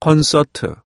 콘서트.